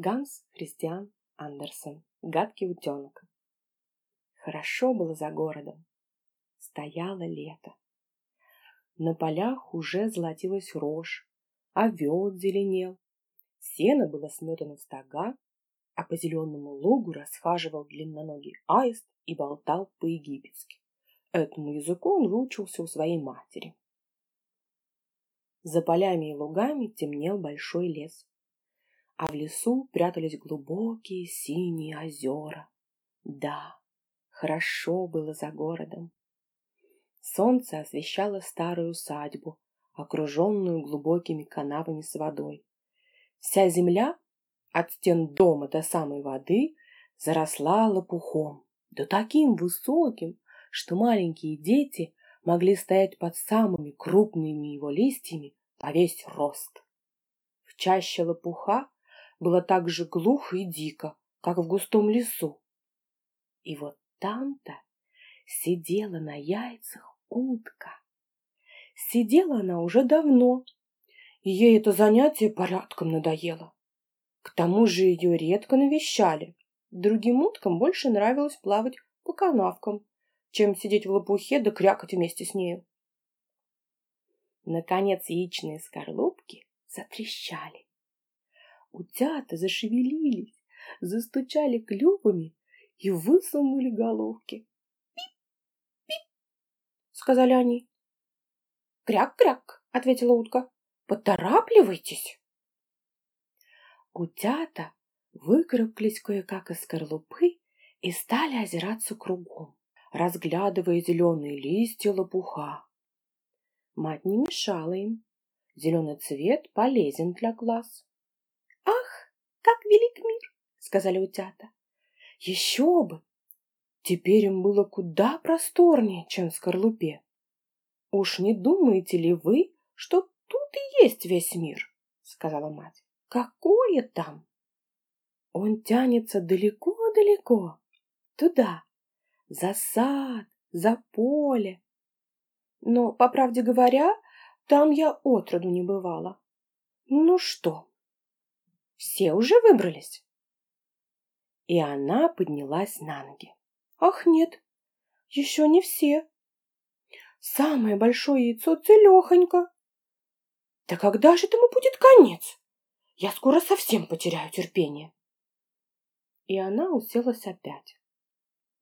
Ганс Христиан Андерсен. Гадкий утенок. Хорошо было за городом. Стояло лето. На полях уже золотилась рожь, овес зеленел. Сено было сметано в стога, а по зеленому лугу расхаживал длинноногий аист и болтал по-египетски. Этому языку он выучился у своей матери. За полями и лугами темнел большой лес, а в лесу прятались глубокие синие озера. Да, хорошо было за городом. Солнце освещало старую усадьбу, окруженную глубокими канавами с водой. Вся земля, от стен дома до самой воды, заросла лопухом, да таким высоким, что маленькие дети могли стоять под самыми крупными его листьями по весь рост. В чаще лопуха было так же глухо и дико, как в густом лесу. И вот там-то сидела на яйцах утка. Сидела она уже давно, и ей это занятие порядком надоело. К тому же ее редко навещали. Другим уткам больше нравилось плавать по канавкам, чем сидеть в лопухе да крякать вместе с нею. Наконец яичные скорлупки затрещали. Утята зашевелились, застучали клювами и высунули головки. «Пип! Пип!» — сказали они. «Кряк-кряк!» — ответила утка. «Поторапливайтесь!» Утята выкарабкались кое-как из скорлупы и стали озираться кругом, разглядывая зеленые листья лопуха. Мать не мешала им. Зеленый цвет полезен для глаз. «Ах, как велик мир!» — сказали утята. «Еще бы! Теперь им было куда просторнее, чем в скорлупе. Уж не думаете ли вы, что тут и есть весь мир?» — сказала мать. «Какое там? Он тянется далеко-далеко, туда, за сад, за поле. Но, по правде говоря, там я отроду не бывала. Ну что, все уже выбрались?» И она поднялась на ноги. «Ах, нет, еще не все. Самое большое яйцо целехонько. Да когда же этому будет конец? Я скоро совсем потеряю терпение. И она уселась опять.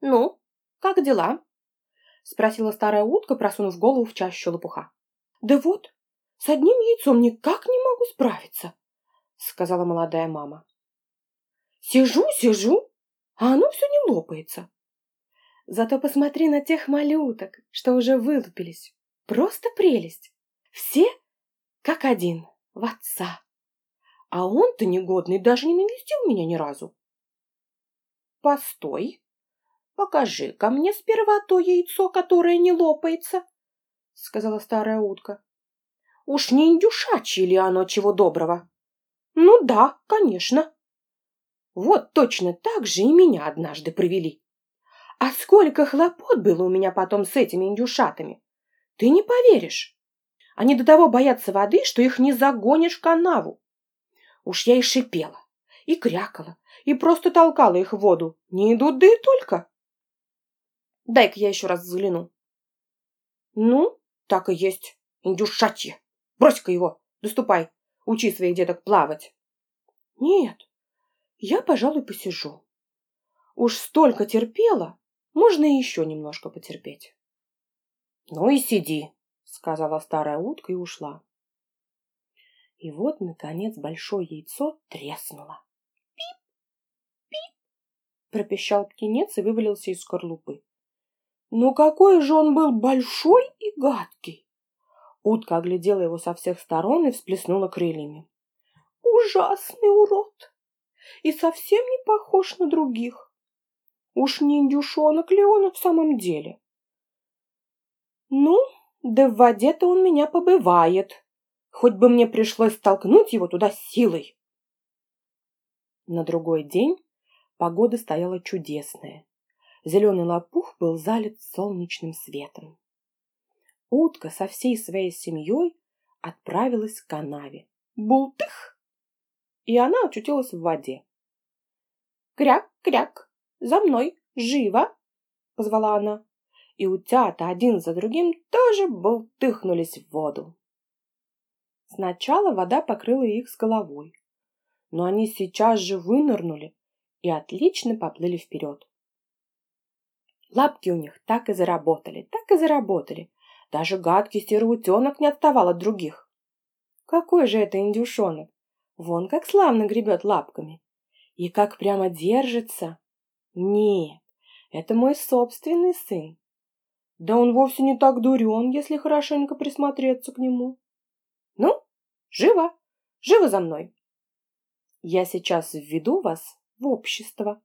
«Ну, как дела?» — спросила старая утка, просунув голову в чащу лопуха. «Да вот, с одним яйцом никак не могу справиться», — сказала молодая мама. «Сижу, сижу, а оно все не лопается. Зато посмотри на тех малюток, что уже вылупились. Просто прелесть. Все как один, в отца. А он-то негодный даже не навестил меня ни разу. Постой, покажи ко мне сперва то яйцо, которое не лопается, сказала старая утка. Уж не индюшачье ли оно чего доброго? Ну да, конечно. Вот точно так же и меня однажды привели. А сколько хлопот было у меня потом с этими индюшатами! Ты не поверишь! Они до того боятся воды, что их не загонишь в канаву. Уж я и шипела, и крякала, и просто толкала их в воду. Не идут, да и только. Дай-ка я еще раз взгляну. Ну, так и есть, индюшачье. Брось-ка его, доступай, учи своих деток плавать. Нет, я, пожалуй, посижу. Уж столько терпела, можно и еще немножко потерпеть. — Ну и сиди, — сказала старая утка и ушла. И вот, наконец, большое яйцо треснуло. «Пип! Пип!» — пропищал птенец и вывалился из скорлупы. «Ну какой же он был большой и гадкий!» Утка оглядела его со всех сторон и всплеснула крыльями. «Ужасный урод! И совсем не похож на других!» Уж не индюшонок ли он в самом деле? Ну, да в воде-то он меня побывает. Хоть бы мне пришлось столкнуть его туда силой. На другой день погода стояла чудесная. Зеленый лопух был залит солнечным светом. Утка со всей своей семьей отправилась к канаве. Бултых! и она очутилась в воде. «Кряк-кряк! За мной! Живо!» — позвала она. И утята один за другим тоже болтыхнулись в воду. Сначала вода покрыла их с головой, но они сейчас же вынырнули и отлично поплыли вперед. Лапки у них так и заработали, так и заработали. Даже гадкий серый утенок не отставал от других. Какой же это индюшонок! Вон как славно гребет лапками. И как прямо держится. Нет, это мой собственный сын. Да он вовсе не так дурен, если хорошенько присмотреться к нему. Ну, живо, живо за мной. Я сейчас введу вас в общество.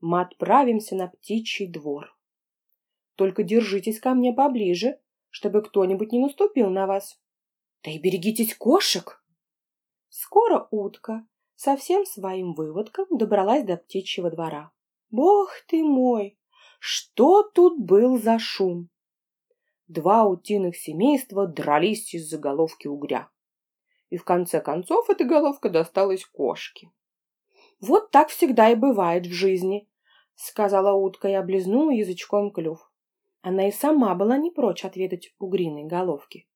Мы отправимся на птичий двор. Только держитесь ко мне поближе, чтобы кто-нибудь не наступил на вас. Да и берегитесь кошек. Скоро утка со всем своим выводком добралась до птичьего двора. Бог ты мой! Что тут был за шум? Два утиных семейства дрались из-за головки угря. И в конце концов эта головка досталась кошке. «Вот так всегда и бывает в жизни», — сказала утка и облизнула язычком клюв. Она и сама была не прочь отведать угриной головки.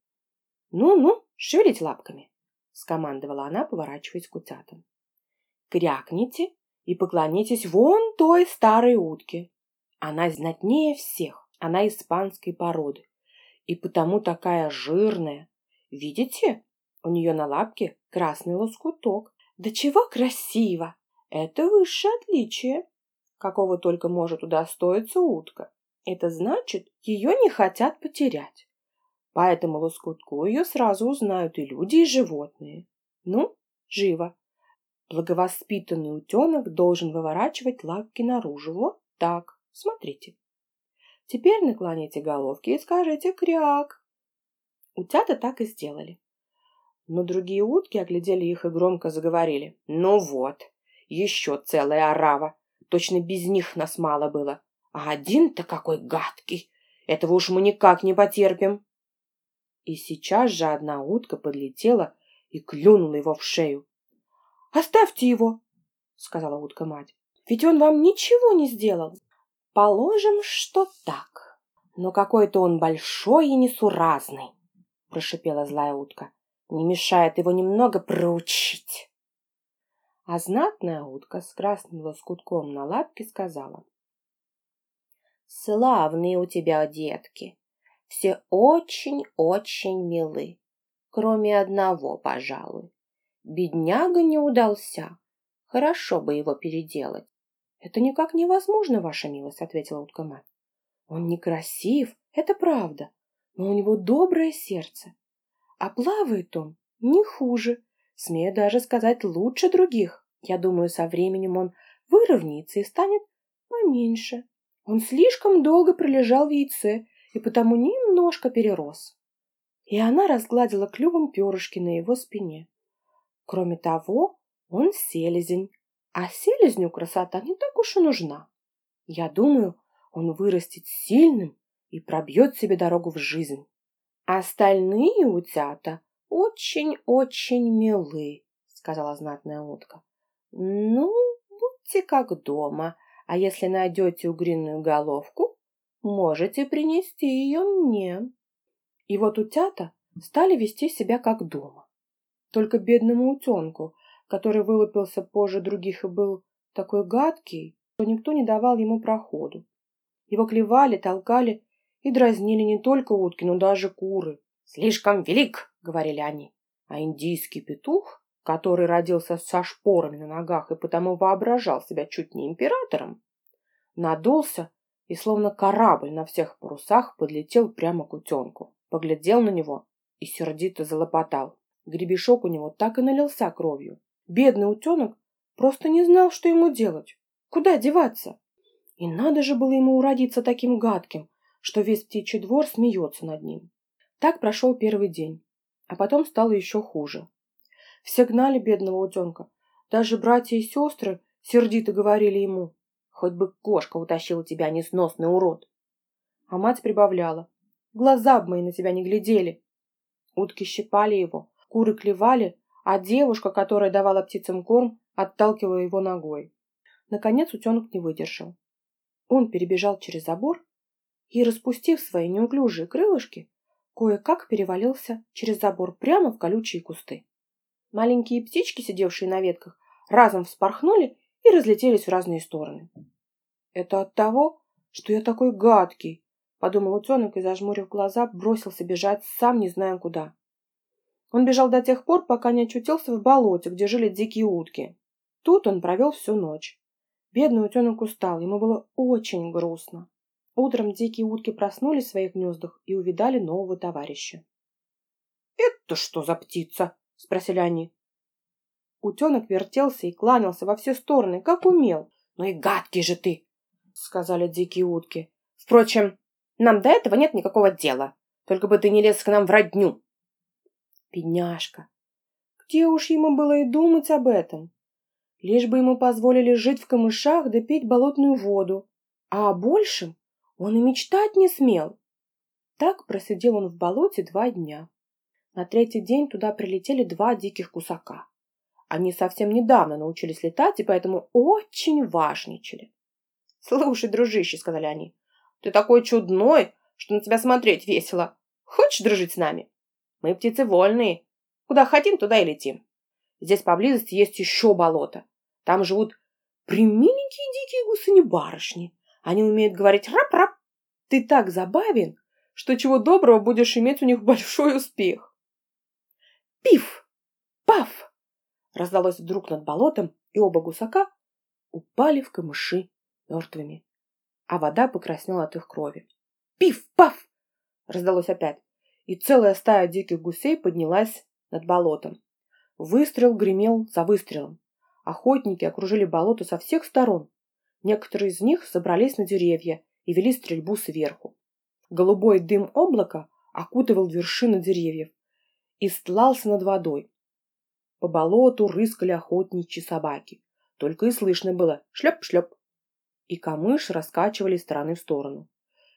«Ну-ну, шевелить лапками», — скомандовала она, поворачиваясь к утятам. «Крякните и поклонитесь вон той старой утке. Она знатнее всех, она испанской породы, и потому такая жирная. Видите, у нее на лапке красный лоскуток. Да чего красиво! Это высшее отличие, какого только может удостоиться утка. Это значит, ее не хотят потерять. По этому лоскутку ее сразу узнают и люди, и животные. Ну, живо. Благовоспитанный утенок должен выворачивать лапки наружу. Вот так. Смотрите. Теперь наклоните головки и скажите «кряк». Утята так и сделали. Но другие утки оглядели их и громко заговорили. «Ну вот, еще целая орава. Точно без них нас мало было. А один-то какой гадкий. Этого уж мы никак не потерпим». И сейчас же одна утка подлетела и клюнула его в шею. «Оставьте его!» — сказала утка-мать. «Ведь он вам ничего не сделал!» «Положим, что так. Но какой-то он большой и несуразный!» — прошипела злая утка. «Не мешает его немного проучить!» А знатная утка с красным лоскутком на лапке сказала. «Славные у тебя детки! Все очень-очень милы, кроме одного, пожалуй. Бедняга не удался. Хорошо бы его переделать. Это никак невозможно, ваша милость, ответила утка мать. Он некрасив, это правда, но у него доброе сердце. А плавает он не хуже, смею даже сказать лучше других. Я думаю, со временем он выровняется и станет поменьше. Он слишком долго пролежал в яйце и потому немножко перерос. И она разгладила клювом перышки на его спине. Кроме того, он селезень, а селезню красота не так уж и нужна. Я думаю, он вырастет сильным и пробьет себе дорогу в жизнь. Остальные утята очень-очень милы, сказала знатная утка. Ну, будьте как дома, а если найдете угриную головку, Можете принести ее мне. И вот утята стали вести себя как дома. Только бедному утенку, который вылупился позже других и был такой гадкий, что никто не давал ему проходу. Его клевали, толкали и дразнили не только утки, но даже куры. «Слишком велик!» — говорили они. А индийский петух, который родился со шпорами на ногах и потому воображал себя чуть не императором, надулся и словно корабль на всех парусах подлетел прямо к утенку. Поглядел на него и сердито залопотал. Гребешок у него так и налился кровью. Бедный утенок просто не знал, что ему делать. Куда деваться? И надо же было ему уродиться таким гадким, что весь птичий двор смеется над ним. Так прошел первый день, а потом стало еще хуже. Все гнали бедного утенка. Даже братья и сестры сердито говорили ему Хоть бы кошка утащила тебя, несносный урод. А мать прибавляла. Глаза бы мои на тебя не глядели. Утки щипали его, куры клевали, а девушка, которая давала птицам корм, отталкивала его ногой. Наконец утенок не выдержал. Он перебежал через забор и, распустив свои неуклюжие крылышки, кое-как перевалился через забор прямо в колючие кусты. Маленькие птички, сидевшие на ветках, разом вспорхнули и разлетелись в разные стороны. «Это от того, что я такой гадкий», — подумал утенок и, зажмурив глаза, бросился бежать, сам не зная куда. Он бежал до тех пор, пока не очутился в болоте, где жили дикие утки. Тут он провел всю ночь. Бедный утенок устал, ему было очень грустно. Утром дикие утки проснулись в своих гнездах и увидали нового товарища. «Это что за птица?» — спросили они. Утенок вертелся и кланялся во все стороны, как умел. «Ну и гадкий же ты!» — сказали дикие утки. «Впрочем, нам до этого нет никакого дела. Только бы ты не лез к нам в родню!» Бедняжка! Где уж ему было и думать об этом? Лишь бы ему позволили жить в камышах да пить болотную воду, а о большем он и мечтать не смел. Так просидел он в болоте два дня. На третий день туда прилетели два диких кусака. Они совсем недавно научились летать и поэтому очень важничали. «Слушай, дружище», — сказали они, — «ты такой чудной, что на тебя смотреть весело. Хочешь дружить с нами?» Мы птицы вольные. Куда хотим, туда и летим. Здесь поблизости есть еще болото. Там живут примиленькие дикие гусыни-барышни. Они умеют говорить рап-рап. Ты так забавен, что чего доброго будешь иметь у них большой успех. Пиф! Паф! Раздалось вдруг над болотом, и оба гусака упали в камыши мертвыми, а вода покраснела от их крови. Пиф-паф! Раздалось опять и целая стая диких гусей поднялась над болотом. Выстрел гремел за выстрелом. Охотники окружили болото со всех сторон. Некоторые из них забрались на деревья и вели стрельбу сверху. Голубой дым облака окутывал вершины деревьев и стлался над водой. По болоту рыскали охотничьи собаки. Только и слышно было шлеп-шлеп. И камыш раскачивали из стороны в сторону.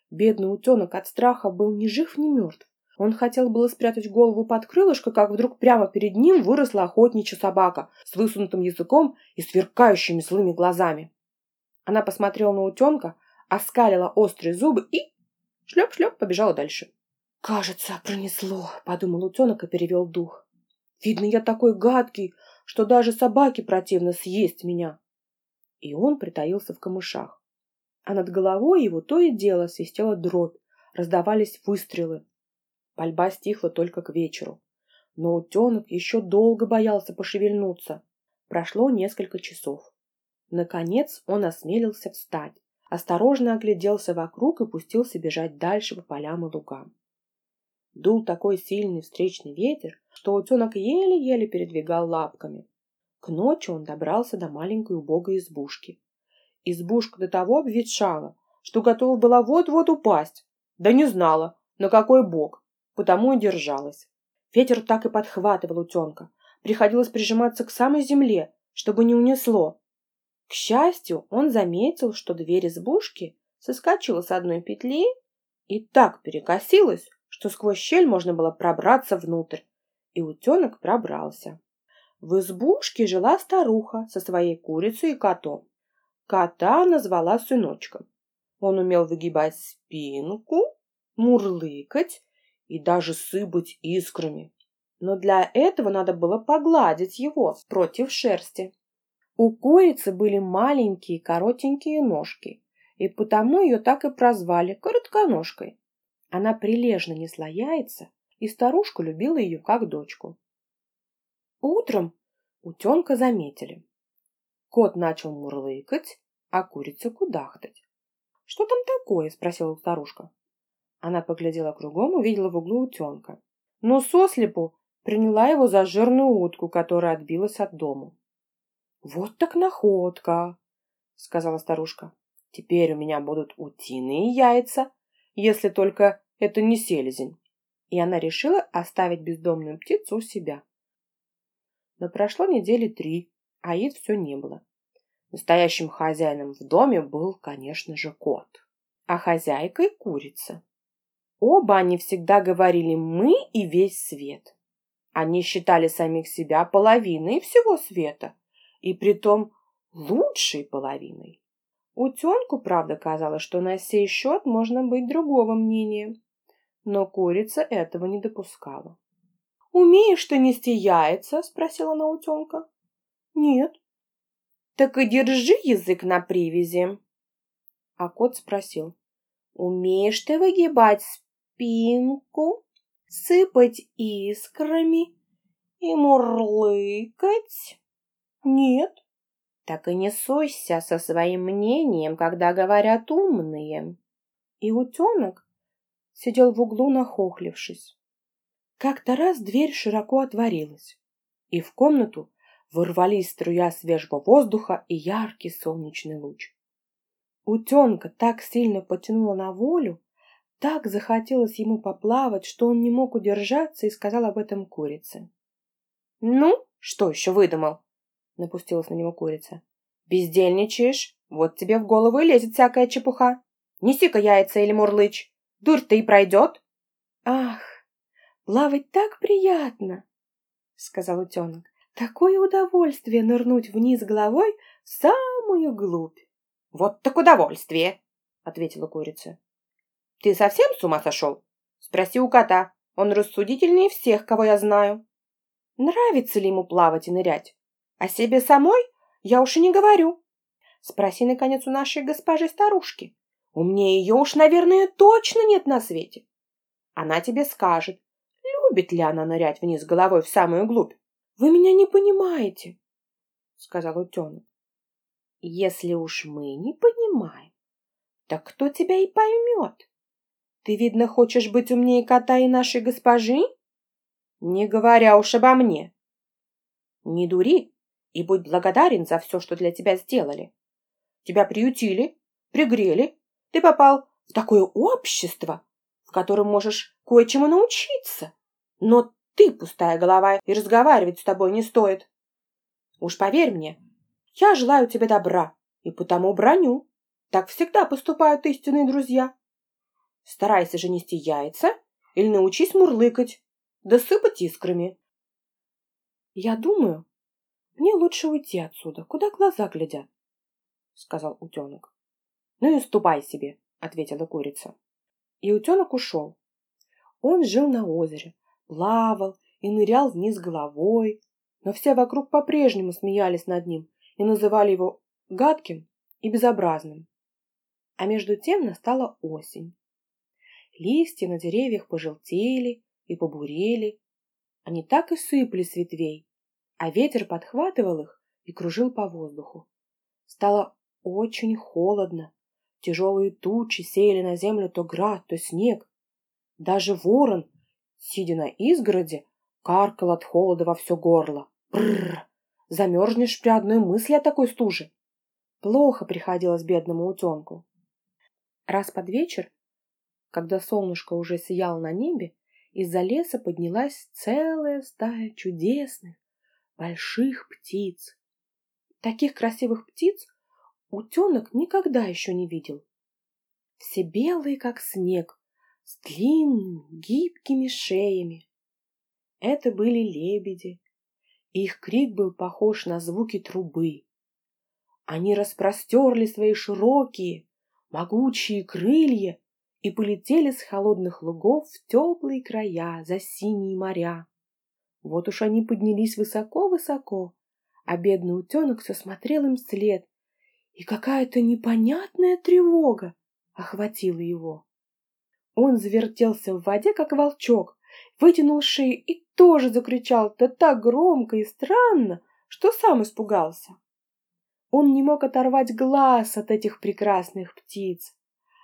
Бедный утенок от страха был ни жив, ни мертв. Он хотел было спрятать голову под крылышко, как вдруг прямо перед ним выросла охотничья собака с высунутым языком и сверкающими злыми глазами. Она посмотрела на утенка, оскалила острые зубы и шлеп-шлеп побежала дальше. «Кажется, пронесло», — подумал утенок и перевел дух. «Видно, я такой гадкий, что даже собаке противно съесть меня». И он притаился в камышах. А над головой его то и дело свистела дробь, раздавались выстрелы. Пальба стихла только к вечеру. Но утенок еще долго боялся пошевельнуться. Прошло несколько часов. Наконец он осмелился встать, осторожно огляделся вокруг и пустился бежать дальше по полям и лугам. Дул такой сильный встречный ветер, что утенок еле-еле передвигал лапками. К ночи он добрался до маленькой убогой избушки. Избушка до того обветшала, что готова была вот-вот упасть, да не знала, на какой бок потому и держалась. Ветер так и подхватывал утенка. Приходилось прижиматься к самой земле, чтобы не унесло. К счастью, он заметил, что дверь избушки соскочила с одной петли и так перекосилась, что сквозь щель можно было пробраться внутрь. И утенок пробрался. В избушке жила старуха со своей курицей и котом. Кота назвала сыночком. Он умел выгибать спинку, мурлыкать и даже сыпать искрами. Но для этого надо было погладить его против шерсти. У курицы были маленькие коротенькие ножки, и потому ее так и прозвали коротконожкой. Она прилежно несла яйца, и старушка любила ее как дочку. Утром утенка заметили. Кот начал мурлыкать, а курица кудахтать. — Что там такое? — спросила старушка. Она поглядела кругом, увидела в углу утенка. Но сослепу приняла его за жирную утку, которая отбилась от дому. «Вот так находка!» — сказала старушка. «Теперь у меня будут утиные яйца, если только это не селезень». И она решила оставить бездомную птицу у себя. Но прошло недели три, а яиц все не было. Настоящим хозяином в доме был, конечно же, кот, а хозяйкой — курица. Оба они всегда говорили «мы» и весь свет. Они считали самих себя половиной всего света, и притом лучшей половиной. Утенку, правда, казалось, что на сей счет можно быть другого мнения, но курица этого не допускала. «Умеешь ты нести яйца?» — спросила она утенка. «Нет». «Так и держи язык на привязи». А кот спросил. «Умеешь ты выгибать спинку, сыпать искрами и мурлыкать?» «Нет». «Так и не сойся со своим мнением, когда говорят умные». И утенок сидел в углу, нахохлившись. Как-то раз дверь широко отворилась, и в комнату ворвались струя свежего воздуха и яркий солнечный луч. Утенка так сильно потянула на волю, так захотелось ему поплавать, что он не мог удержаться и сказал об этом курице. «Ну, что еще выдумал?» — напустилась на него курица. «Бездельничаешь? Вот тебе в голову и лезет всякая чепуха. Неси-ка яйца или мурлыч. Дурь-то и пройдет». «Ах, Плавать так приятно, — сказал утенок. Такое удовольствие нырнуть вниз головой в самую глубь. — Вот так удовольствие, — ответила курица. — Ты совсем с ума сошел? Спроси у кота. Он рассудительнее всех, кого я знаю. Нравится ли ему плавать и нырять? О себе самой я уж и не говорю. Спроси, наконец, у нашей госпожи старушки. Умнее ее уж, наверное, точно нет на свете. Она тебе скажет, любит ли она нырять вниз головой в самую глубь? Вы меня не понимаете, сказал утенок. Если уж мы не понимаем, так кто тебя и поймет? Ты, видно, хочешь быть умнее кота и нашей госпожи? Не говоря уж обо мне. Не дури и будь благодарен за все, что для тебя сделали. Тебя приютили, пригрели, ты попал в такое общество, в котором можешь кое-чему научиться. Но ты пустая голова, и разговаривать с тобой не стоит. Уж поверь мне, я желаю тебе добра, и потому броню. Так всегда поступают истинные друзья. Старайся же нести яйца или научись мурлыкать, да сыпать искрами. Я думаю, мне лучше уйти отсюда, куда глаза глядят, — сказал утенок. — Ну и ступай себе, — ответила курица. И утенок ушел. Он жил на озере, плавал и нырял вниз головой, но все вокруг по-прежнему смеялись над ним и называли его гадким и безобразным. А между тем настала осень. Листья на деревьях пожелтели и побурели. Они так и сыпали с ветвей, а ветер подхватывал их и кружил по воздуху. Стало очень холодно. Тяжелые тучи сеяли на землю то град, то снег. Даже ворон сидя на изгороди, каркал от холода во все горло. Бррр! Замерзнешь при одной мысли о такой стуже. Плохо приходилось бедному утенку. Раз под вечер, когда солнышко уже сияло на небе, из-за леса поднялась целая стая чудесных, больших птиц. Таких красивых птиц утенок никогда еще не видел. Все белые, как снег, с длинными гибкими шеями. Это были лебеди. Их крик был похож на звуки трубы. Они распростерли свои широкие, могучие крылья и полетели с холодных лугов в теплые края за синие моря. Вот уж они поднялись высоко-высоко, а бедный утенок все смотрел им вслед, и какая-то непонятная тревога охватила его. Он завертелся в воде, как волчок, вытянул шею и тоже закричал, да так громко и странно, что сам испугался. Он не мог оторвать глаз от этих прекрасных птиц,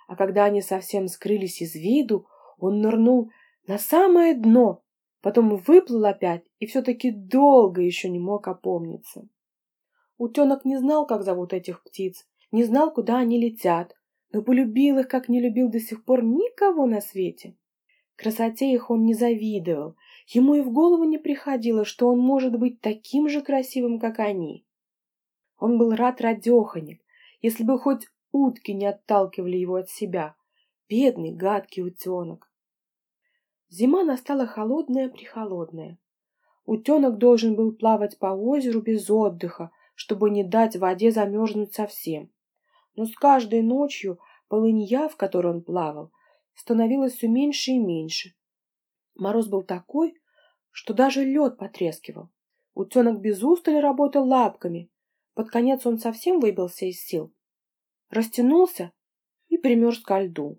а когда они совсем скрылись из виду, он нырнул на самое дно, потом выплыл опять и все-таки долго еще не мог опомниться. Утенок не знал, как зовут этих птиц, не знал, куда они летят, но полюбил их, как не любил до сих пор никого на свете. Красоте их он не завидовал, ему и в голову не приходило, что он может быть таким же красивым, как они. Он был рад радеханик, если бы хоть утки не отталкивали его от себя. Бедный, гадкий утенок. Зима настала холодная-прихолодная. Утенок должен был плавать по озеру без отдыха, чтобы не дать воде замерзнуть совсем. Но с каждой ночью полынья, в которой он плавал, становилась все меньше и меньше. Мороз был такой, что даже лед потрескивал. Утенок без устали работал лапками. Под конец он совсем выбился из сил. Растянулся и примерз ко льду.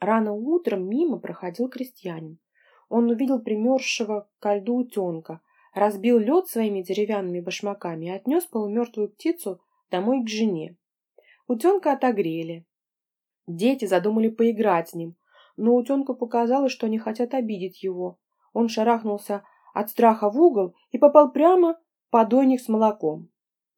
Рано утром мимо проходил крестьянин. Он увидел примерзшего ко льду утенка, разбил лед своими деревянными башмаками и отнес полумертвую птицу домой к жене. Утенка отогрели. Дети задумали поиграть с ним, но утенку показалось, что они хотят обидеть его. Он шарахнулся от страха в угол и попал прямо под дойник с молоком.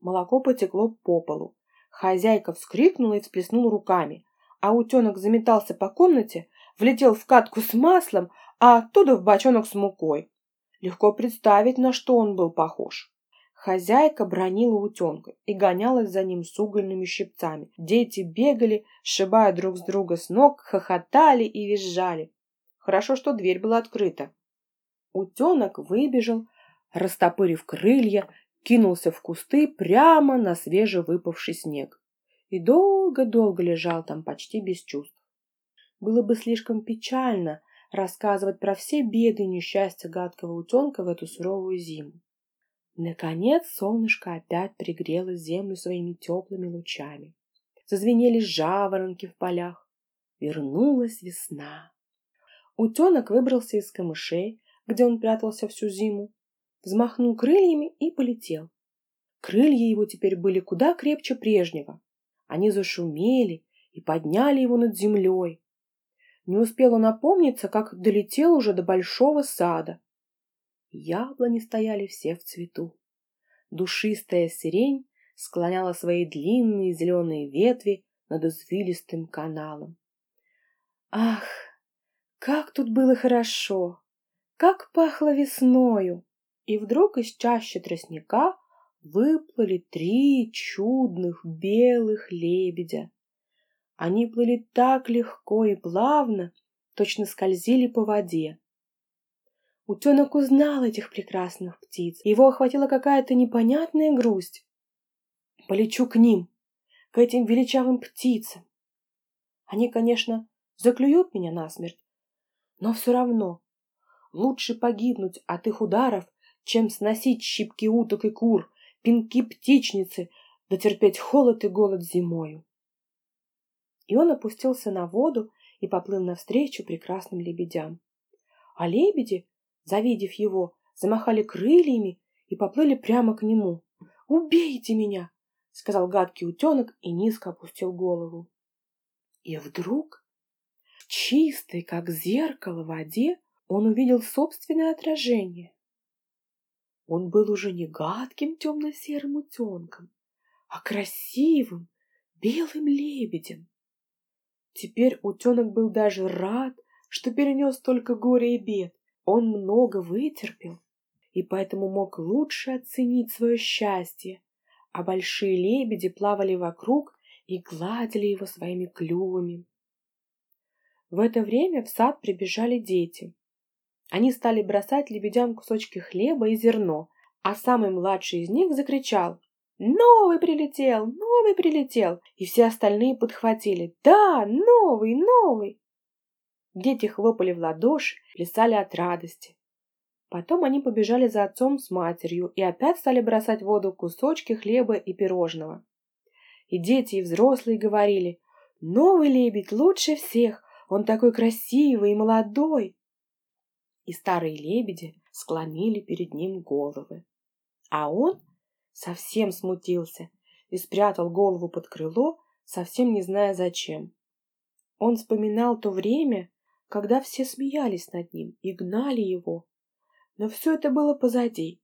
Молоко потекло по полу. Хозяйка вскрикнула и всплеснула руками, а утенок заметался по комнате, влетел в катку с маслом, а оттуда в бочонок с мукой. Легко представить, на что он был похож. Хозяйка бронила утенка и гонялась за ним с угольными щипцами. Дети бегали, сшибая друг с друга с ног, хохотали и визжали. Хорошо, что дверь была открыта. Утенок выбежал, растопырив крылья, кинулся в кусты прямо на свежевыпавший снег и долго-долго лежал там почти без чувств. Было бы слишком печально рассказывать про все беды и несчастья гадкого утенка в эту суровую зиму. Наконец солнышко опять пригрело землю своими теплыми лучами. Зазвенели жаворонки в полях. Вернулась весна. Утенок выбрался из камышей, где он прятался всю зиму, взмахнул крыльями и полетел. Крылья его теперь были куда крепче прежнего. Они зашумели и подняли его над землей. Не успел он опомниться, как долетел уже до большого сада. Яблони стояли все в цвету. Душистая сирень склоняла свои длинные зеленые ветви над извилистым каналом. Ах, как тут было хорошо! Как пахло весною! И вдруг из чащи тростника выплыли три чудных белых лебедя. Они плыли так легко и плавно, точно скользили по воде. Утенок узнал этих прекрасных птиц. Его охватила какая-то непонятная грусть. Полечу к ним, к этим величавым птицам. Они, конечно, заклюют меня насмерть, но все равно лучше погибнуть от их ударов, чем сносить щипки уток и кур, пинки птичницы, дотерпеть холод и голод зимою. И он опустился на воду и поплыл навстречу прекрасным лебедям. А лебеди, завидев его, замахали крыльями и поплыли прямо к нему. «Убейте меня!» — сказал гадкий утенок и низко опустил голову. И вдруг в чистой, как зеркало, воде он увидел собственное отражение. Он был уже не гадким темно-серым утенком, а красивым белым лебедем. Теперь утенок был даже рад, что перенес только горе и бед. Он много вытерпел и поэтому мог лучше оценить свое счастье, а большие лебеди плавали вокруг и гладили его своими клювами. В это время в сад прибежали дети. Они стали бросать лебедям кусочки хлеба и зерно, а самый младший из них закричал «Новый прилетел! Новый прилетел!» И все остальные подхватили «Да, новый, новый!» Дети хлопали в ладоши, плясали от радости. Потом они побежали за отцом с матерью и опять стали бросать в воду кусочки хлеба и пирожного. И дети, и взрослые говорили «Новый лебедь лучше всех! Он такой красивый и молодой!» И старые лебеди склонили перед ним головы. А он совсем смутился и спрятал голову под крыло, совсем не зная зачем. Он вспоминал то время, когда все смеялись над ним и гнали его. Но все это было позади,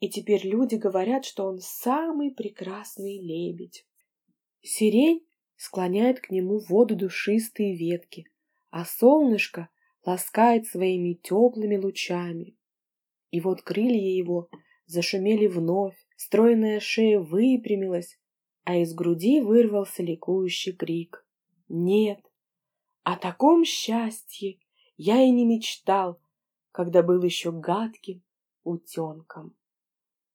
и теперь люди говорят, что он самый прекрасный лебедь. Сирень склоняет к нему воду душистые ветки, а солнышко ласкает своими теплыми лучами. И вот крылья его зашумели вновь, стройная шея выпрямилась, а из груди вырвался ликующий крик. Нет, о таком счастье я и не мечтал, когда был еще гадким утенком.